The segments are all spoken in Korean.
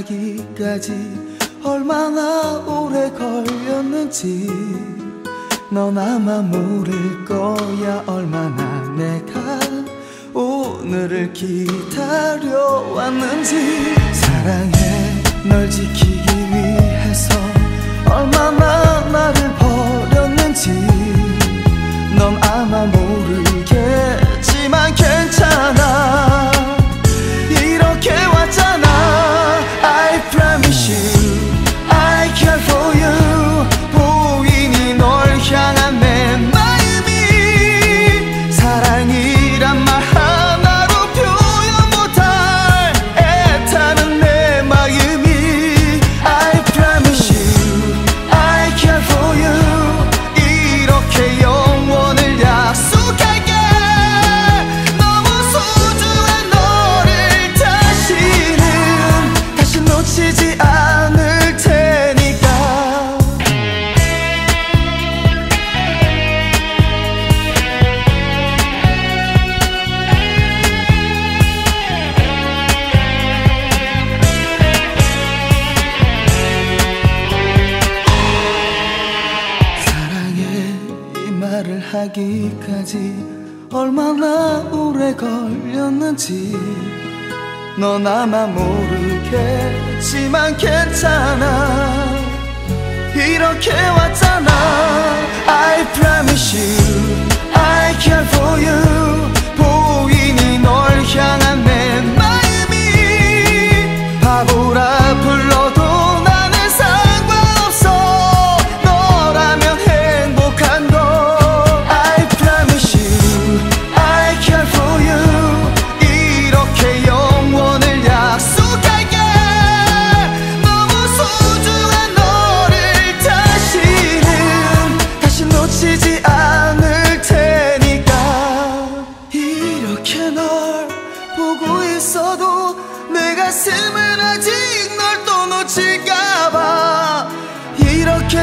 하기까지 얼마나 오래 걸렸는지. 넌 아마 모를 거야. 얼마나 내가 오늘을 기다려왔는지. 사랑해 널 지키기 위해서 얼마나 하기까지 얼마나 오래 걸렸는지 넌 아마 모르겠지만 괜찮아 이렇게 왔다.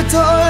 toy